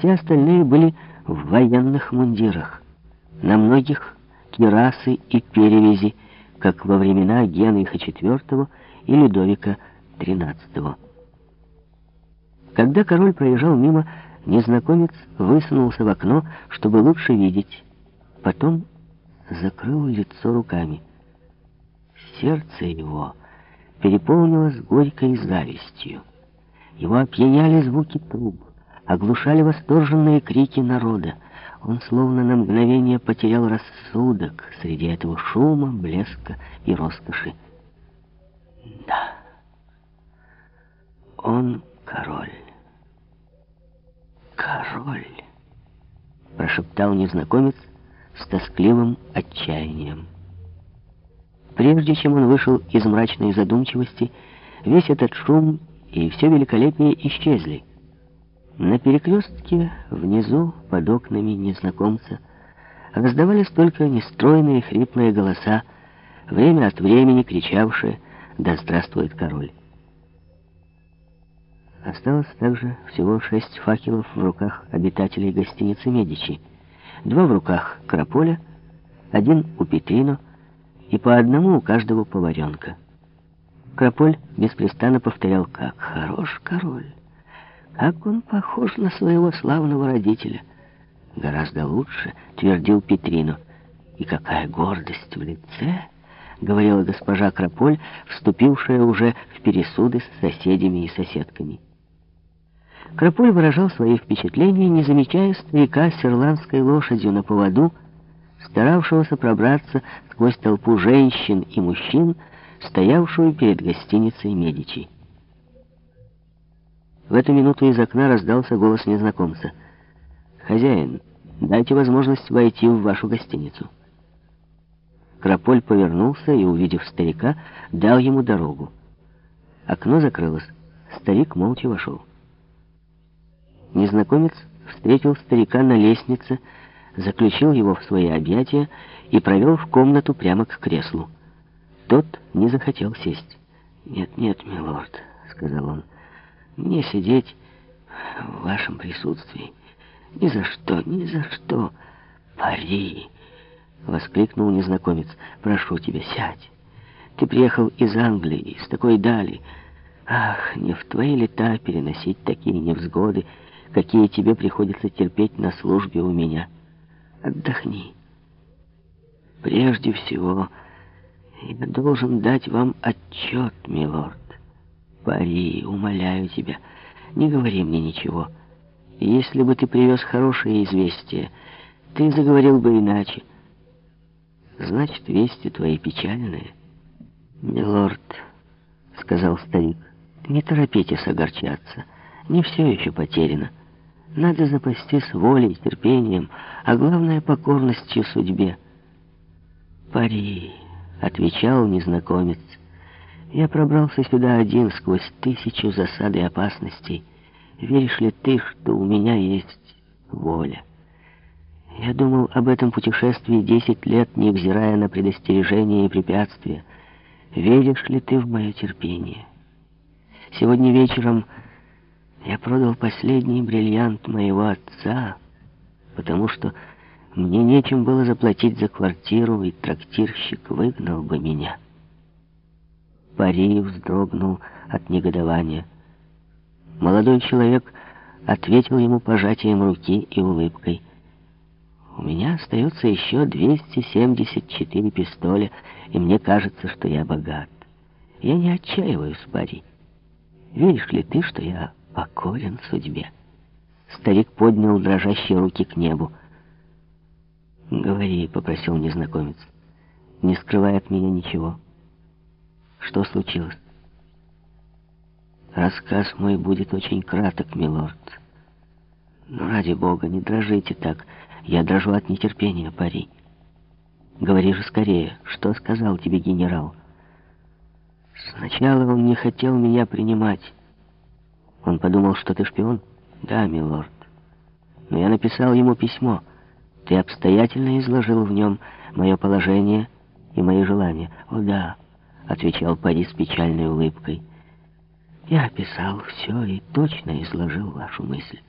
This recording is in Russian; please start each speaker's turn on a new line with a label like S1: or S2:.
S1: Все остальные были в военных мундирах. На многих кирасы и перевязи, как во времена Генриха IV и Людовика XIII. Когда король проезжал мимо, незнакомец высунулся в окно, чтобы лучше видеть. Потом закрыл лицо руками. Сердце его переполнилось горькой завистью. Его опьяняли звуки труб, оглушали восторженные крики народа. Он словно на мгновение потерял рассудок среди этого шума, блеска и роскоши. Да, он король. Король, прошептал незнакомец с тоскливым отчаянием. Прежде чем он вышел из мрачной задумчивости, весь этот шум и все великолепие исчезли. На перекрестке, внизу, под окнами незнакомца, раздавались только нестройные хриплые голоса, время от времени кричавшие «Да здравствует король!». Осталось также всего шесть факелов в руках обитателей гостиницы «Медичи». Два в руках Краполя, один у Петрино и по одному у каждого поваренка. Краполь беспрестанно повторял, как хорош король, как он похож на своего славного родителя. Гораздо лучше, твердил Петрино. И какая гордость в лице, говорила госпожа Краполь, вступившая уже в пересуды с соседями и соседками. Краполь выражал свои впечатления, не замечая старика с ирландской лошадью на поводу, старавшегося пробраться сквозь толпу женщин и мужчин, стоявшую перед гостиницей Медичи. В эту минуту из окна раздался голос незнакомца. «Хозяин, дайте возможность войти в вашу гостиницу». Краполь повернулся и, увидев старика, дал ему дорогу. Окно закрылось. Старик молча вошел. Незнакомец встретил старика на лестнице, заключил его в свои объятия и провел в комнату прямо к креслу. Тот не захотел сесть. «Нет, нет, милорд», — сказал он, — «мне сидеть в вашем присутствии. Ни за что, ни за что. Пари!» — воскликнул незнакомец. «Прошу тебя, сядь. Ты приехал из Англии, с такой дали. Ах, не в твои лета переносить такие невзгоды, какие тебе приходится терпеть на службе у меня. Отдохни. Прежде всего, я должен дать вам отчет, милорд. Пари, умоляю тебя, не говори мне ничего. Если бы ты привез хорошее известие, ты заговорил бы иначе. Значит, вести твои печальные. Милорд, — сказал старик, — не торопитесь огорчаться. Не все еще потеряно. Надо запастись волей, терпением, а главное — покорностью судьбе. «Пари», — отвечал незнакомец, — «я пробрался сюда один сквозь тысячу засад и опасностей. Веришь ли ты, что у меня есть воля?» Я думал об этом путешествии десять лет, невзирая на предостережения и препятствия. Веришь ли ты в мое терпение? Сегодня вечером... Я продал последний бриллиант моего отца, потому что мне нечем было заплатить за квартиру, и трактирщик выгнал бы меня. Пари вздрогнул от негодования. Молодой человек ответил ему пожатием руки и улыбкой. «У меня остается еще 274 пистоля, и мне кажется, что я богат. Я не отчаиваюсь, пари. Веришь ли ты, что я покорен судьбе. Старик поднял дрожащие руки к небу. «Говори», — попросил незнакомец, не скрывая от меня ничего. «Что случилось?» «Рассказ мой будет очень краток, милорд. Но ради бога, не дрожите так. Я дрожу от нетерпения, пари. Говори же скорее, что сказал тебе генерал?» «Сначала он не хотел меня принимать». Он подумал, что ты шпион? Да, милорд. Но я написал ему письмо. Ты обстоятельно изложил в нем мое положение и мои желания. О, да, отвечал Пари с печальной улыбкой. Я описал все и точно изложил вашу мысль.